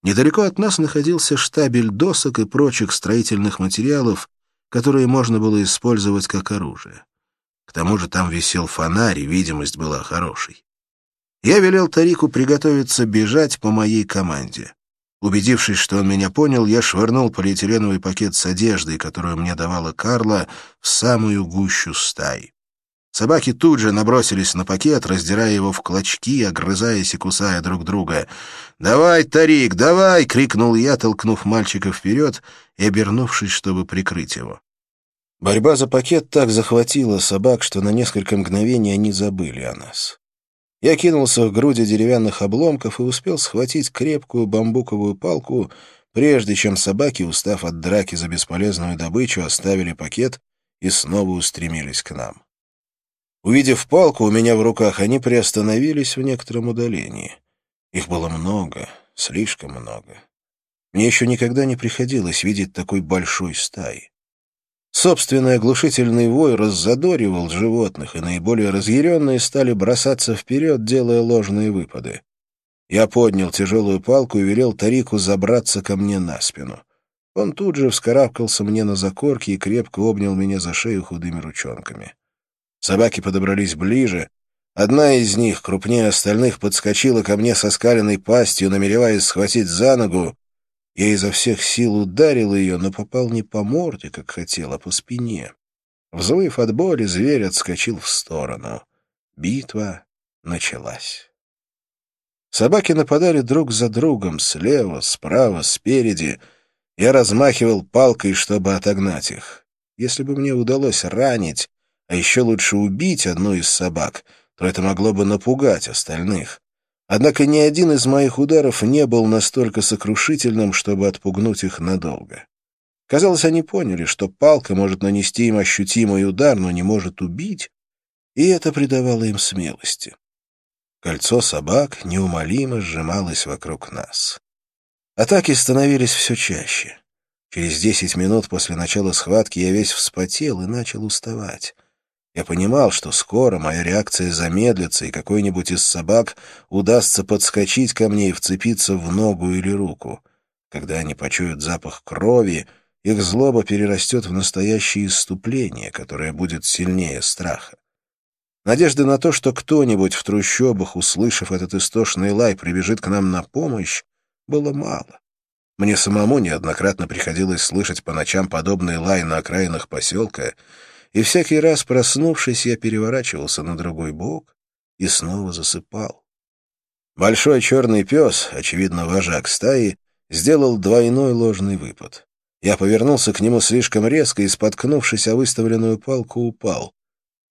Недалеко от нас находился штабель досок и прочих строительных материалов, которые можно было использовать как оружие. К тому же там висел фонарь, и видимость была хорошей. Я велел Тарику приготовиться бежать по моей команде. Убедившись, что он меня понял, я швырнул полиэтиленовый пакет с одеждой, которую мне давала Карла, в самую гущу стаи. Собаки тут же набросились на пакет, раздирая его в клочки, огрызаясь и кусая друг друга. «Давай, Тарик, давай!» — крикнул я, толкнув мальчика вперед и обернувшись, чтобы прикрыть его. Борьба за пакет так захватила собак, что на несколько мгновений они забыли о нас. Я кинулся в груди деревянных обломков и успел схватить крепкую бамбуковую палку, прежде чем собаки, устав от драки за бесполезную добычу, оставили пакет и снова устремились к нам. Увидев палку у меня в руках, они приостановились в некотором удалении. Их было много, слишком много. Мне еще никогда не приходилось видеть такой большой стаи. Собственный оглушительный вой раззадоривал животных, и наиболее разъяренные стали бросаться вперед, делая ложные выпады. Я поднял тяжелую палку и велел Тарику забраться ко мне на спину. Он тут же вскарабкался мне на закорки и крепко обнял меня за шею худыми ручонками. Собаки подобрались ближе. Одна из них, крупнее остальных, подскочила ко мне со скаленной пастью, намереваясь схватить за ногу. Я изо всех сил ударил ее, но попал не по морде, как хотел, а по спине. Взвыв от боли, зверь отскочил в сторону. Битва началась. Собаки нападали друг за другом, слева, справа, спереди. Я размахивал палкой, чтобы отогнать их. Если бы мне удалось ранить, а еще лучше убить одну из собак, то это могло бы напугать остальных. Однако ни один из моих ударов не был настолько сокрушительным, чтобы отпугнуть их надолго. Казалось, они поняли, что палка может нанести им ощутимый удар, но не может убить, и это придавало им смелости. Кольцо собак неумолимо сжималось вокруг нас. Атаки становились все чаще. Через десять минут после начала схватки я весь вспотел и начал уставать. Я понимал, что скоро моя реакция замедлится, и какой-нибудь из собак удастся подскочить ко мне и вцепиться в ногу или руку. Когда они почуют запах крови, их злоба перерастет в настоящее иступление, которое будет сильнее страха. Надежды на то, что кто-нибудь в трущобах, услышав этот истошный лай, прибежит к нам на помощь, было мало. Мне самому неоднократно приходилось слышать по ночам подобный лай на окраинах поселка, и всякий раз, проснувшись, я переворачивался на другой бок и снова засыпал. Большой черный пес, очевидно, вожак стаи, сделал двойной ложный выпад. Я повернулся к нему слишком резко и, споткнувшись о выставленную палку, упал.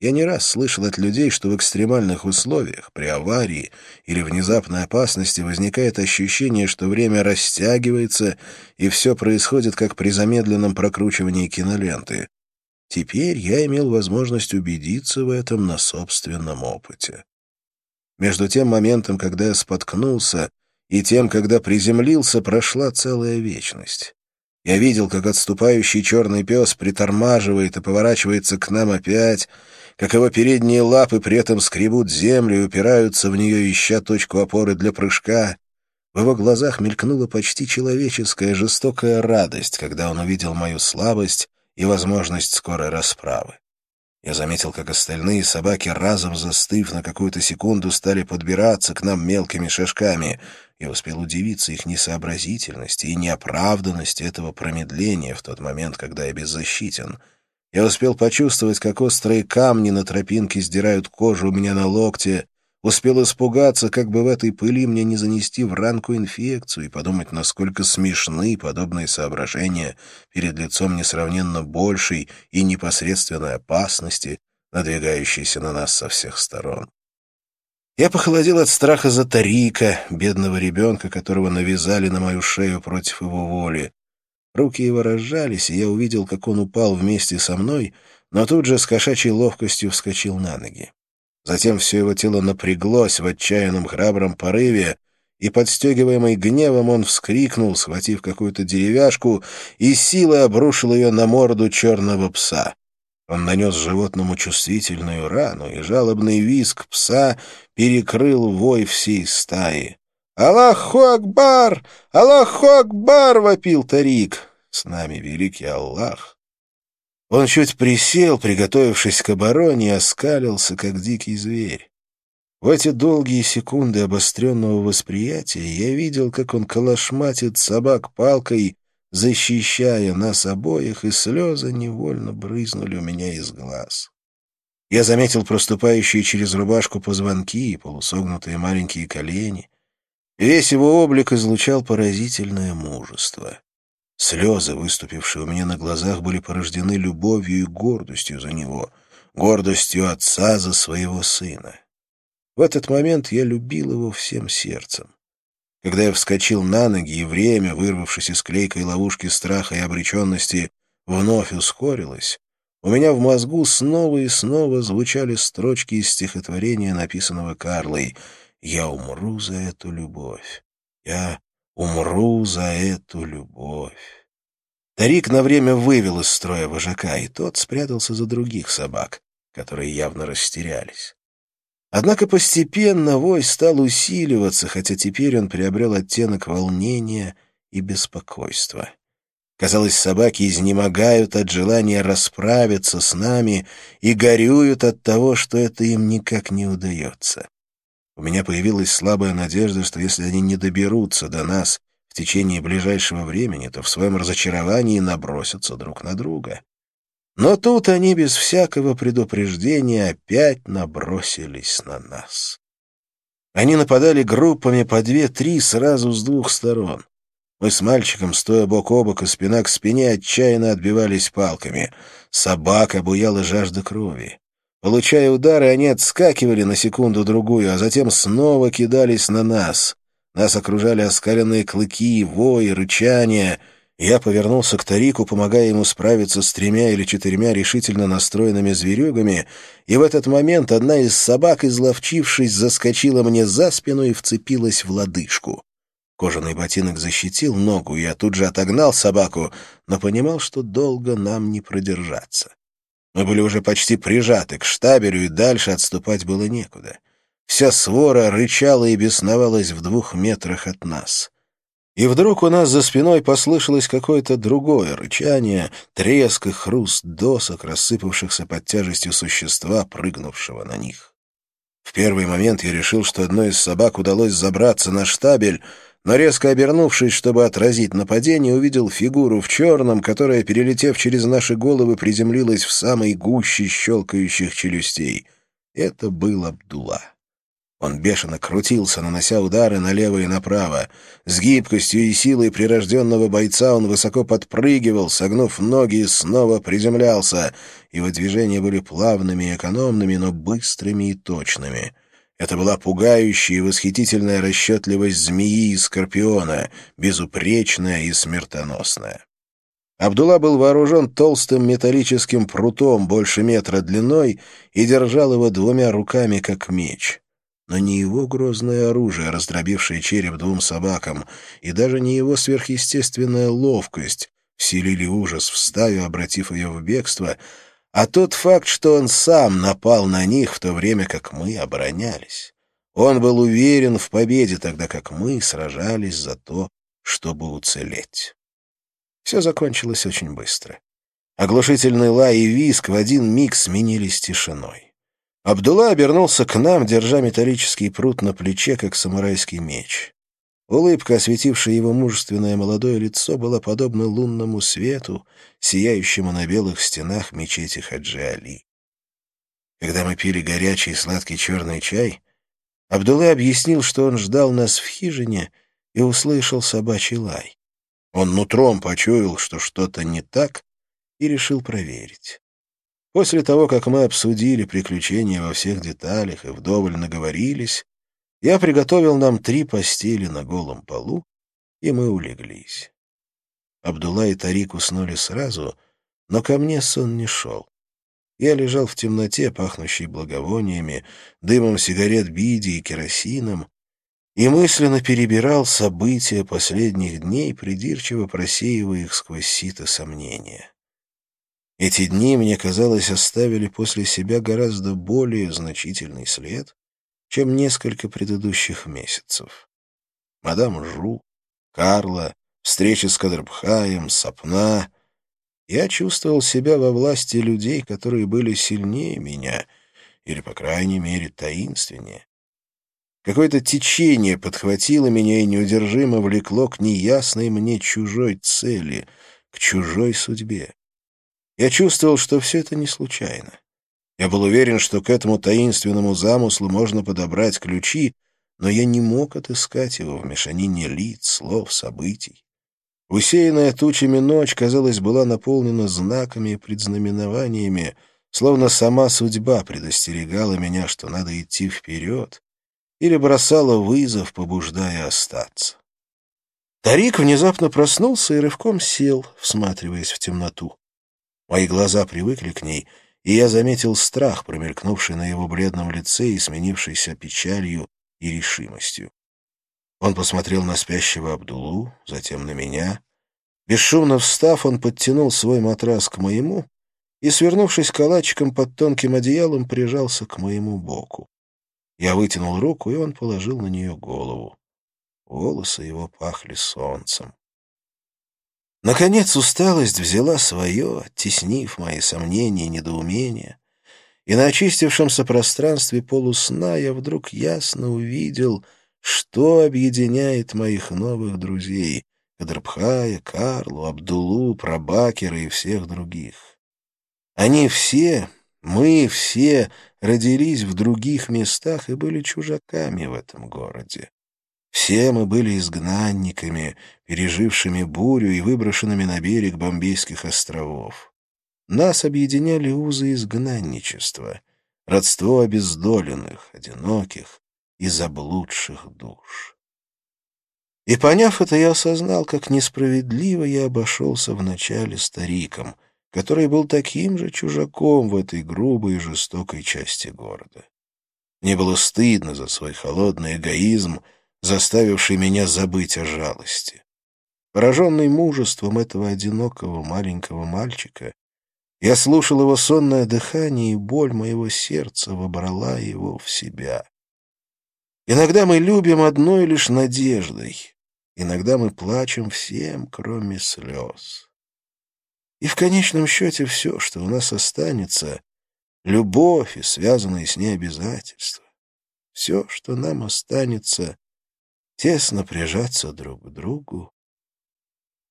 Я не раз слышал от людей, что в экстремальных условиях, при аварии или внезапной опасности возникает ощущение, что время растягивается, и все происходит как при замедленном прокручивании киноленты. Теперь я имел возможность убедиться в этом на собственном опыте. Между тем моментом, когда я споткнулся, и тем, когда приземлился, прошла целая вечность. Я видел, как отступающий черный пес притормаживает и поворачивается к нам опять, как его передние лапы при этом скребут землю и упираются в нее, ища точку опоры для прыжка. В его глазах мелькнула почти человеческая жестокая радость, когда он увидел мою слабость и возможность скорой расправы. Я заметил, как остальные собаки, разом застыв на какую-то секунду, стали подбираться к нам мелкими шажками. Я успел удивиться их несообразительности и неоправданности этого промедления в тот момент, когда я беззащитен. Я успел почувствовать, как острые камни на тропинке сдирают кожу у меня на локте, Успел испугаться, как бы в этой пыли мне не занести в ранку инфекцию, и подумать, насколько смешны подобные соображения перед лицом несравненно большей и непосредственной опасности, надвигающейся на нас со всех сторон. Я похолодел от страха за Тарика, бедного ребенка, которого навязали на мою шею против его воли. Руки его разжались, и я увидел, как он упал вместе со мной, но тут же с кошачьей ловкостью вскочил на ноги. Затем все его тело напряглось в отчаянном храбром порыве, и, подстегиваемый гневом, он вскрикнул, схватив какую-то деревяшку, и силой обрушил ее на морду черного пса. Он нанес животному чувствительную рану, и жалобный визг пса перекрыл вой всей стаи. «Аллаху Акбар! Аллаху Акбар!» — вопил Тарик. «С нами великий Аллах!» Он чуть присел, приготовившись к обороне, и оскалился, как дикий зверь. В эти долгие секунды обостренного восприятия я видел, как он калашматит собак палкой, защищая нас обоих, и слезы невольно брызнули у меня из глаз. Я заметил проступающие через рубашку позвонки и полусогнутые маленькие колени. Весь его облик излучал поразительное мужество. Слезы, выступившие у меня на глазах, были порождены любовью и гордостью за него, гордостью отца за своего сына. В этот момент я любил его всем сердцем. Когда я вскочил на ноги, и время, вырвавшись из клейкой ловушки страха и обреченности, вновь ускорилось, у меня в мозгу снова и снова звучали строчки из стихотворения, написанного Карлой «Я умру за эту любовь, я умру за эту любовь». Тарик на время вывел из строя вожака, и тот спрятался за других собак, которые явно растерялись. Однако постепенно вой стал усиливаться, хотя теперь он приобрел оттенок волнения и беспокойства. Казалось, собаки изнемогают от желания расправиться с нами и горюют от того, что это им никак не удается. У меня появилась слабая надежда, что если они не доберутся до нас в течение ближайшего времени, то в своем разочаровании набросятся друг на друга. Но тут они без всякого предупреждения опять набросились на нас. Они нападали группами по две-три сразу с двух сторон. Мы с мальчиком, стоя бок о бок и спина к спине, отчаянно отбивались палками. Собака буяла жажда крови. Получая удары, они отскакивали на секунду-другую, а затем снова кидались на нас. Нас окружали оскаленные клыки, вои, рычания — я повернулся к Тарику, помогая ему справиться с тремя или четырьмя решительно настроенными зверюгами, и в этот момент одна из собак, изловчившись, заскочила мне за спину и вцепилась в лодыжку. Кожаный ботинок защитил ногу, я тут же отогнал собаку, но понимал, что долго нам не продержаться. Мы были уже почти прижаты к штабелю, и дальше отступать было некуда. Вся свора рычала и бесновалась в двух метрах от нас. И вдруг у нас за спиной послышалось какое-то другое рычание, треск и хруст досок, рассыпавшихся под тяжестью существа, прыгнувшего на них. В первый момент я решил, что одной из собак удалось забраться на штабель, но резко обернувшись, чтобы отразить нападение, увидел фигуру в черном, которая, перелетев через наши головы, приземлилась в самой гуще щелкающих челюстей. Это был Абдулла. Он бешено крутился, нанося удары налево и направо. С гибкостью и силой прирожденного бойца он высоко подпрыгивал, согнув ноги и снова приземлялся. Его движения были плавными и экономными, но быстрыми и точными. Это была пугающая и восхитительная расчетливость змеи и скорпиона, безупречная и смертоносная. Абдулла был вооружен толстым металлическим прутом больше метра длиной и держал его двумя руками, как меч но не его грозное оружие, раздробившее череп двум собакам, и даже не его сверхъестественная ловкость вселили ужас в стаю, обратив ее в бегство, а тот факт, что он сам напал на них в то время, как мы оборонялись. Он был уверен в победе, тогда как мы сражались за то, чтобы уцелеть. Все закончилось очень быстро. Оглушительный лай и виск в один миг сменились тишиной. Абдулла обернулся к нам, держа металлический прут на плече, как самурайский меч. Улыбка, осветившая его мужественное молодое лицо, была подобна лунному свету, сияющему на белых стенах мечети Хаджи Али. Когда мы пили горячий сладкий черный чай, Абдулла объяснил, что он ждал нас в хижине и услышал собачий лай. Он нутром почуял, что что-то не так, и решил проверить. После того, как мы обсудили приключения во всех деталях и вдоволь наговорились, я приготовил нам три постели на голом полу, и мы улеглись. Абдулла и Тарик уснули сразу, но ко мне сон не шел. Я лежал в темноте, пахнущей благовониями, дымом сигарет биди и керосином, и мысленно перебирал события последних дней, придирчиво просеивая их сквозь сито сомнения. Эти дни, мне казалось, оставили после себя гораздо более значительный след, чем несколько предыдущих месяцев. Мадам Жу, Карла, встреча с Кадрбхаем, Сапна. Я чувствовал себя во власти людей, которые были сильнее меня, или, по крайней мере, таинственнее. Какое-то течение подхватило меня и неудержимо влекло к неясной мне чужой цели, к чужой судьбе. Я чувствовал, что все это не случайно. Я был уверен, что к этому таинственному замыслу можно подобрать ключи, но я не мог отыскать его в мешанине лиц, слов, событий. Усеянная тучами ночь, казалось, была наполнена знаками и предзнаменованиями, словно сама судьба предостерегала меня, что надо идти вперед, или бросала вызов, побуждая остаться. Тарик внезапно проснулся и рывком сел, всматриваясь в темноту. Мои глаза привыкли к ней, и я заметил страх, промелькнувший на его бледном лице и сменившийся печалью и решимостью. Он посмотрел на спящего Абдулу, затем на меня. Бесшумно встав, он подтянул свой матрас к моему и, свернувшись калачиком под тонким одеялом, прижался к моему боку. Я вытянул руку, и он положил на нее голову. Волосы его пахли солнцем. Наконец усталость взяла свое, оттеснив мои сомнения и недоумения, и на очистившемся пространстве полусна я вдруг ясно увидел, что объединяет моих новых друзей — Кадрбхая, Карлу, Абдулу, Прабакера и всех других. Они все, мы все родились в других местах и были чужаками в этом городе. Все мы были изгнанниками, пережившими бурю и выброшенными на берег Бомбейских островов. Нас объединяли узы изгнанничества, родство обездоленных, одиноких и заблудших душ. И, поняв это, я осознал, как несправедливо я обошелся вначале стариком, который был таким же чужаком в этой грубой и жестокой части города. Мне было стыдно за свой холодный эгоизм, заставивший меня забыть о жалости. Пораженный мужеством этого одинокого маленького мальчика, я слушал его сонное дыхание, и боль моего сердца вобрала его в себя. Иногда мы любим одной лишь надеждой, иногда мы плачем всем, кроме слез. И в конечном счете все, что у нас останется, — любовь и связанные с ней обязательства. Все, что нам останется, тесно прижаться друг к другу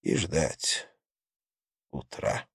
и ждать утра.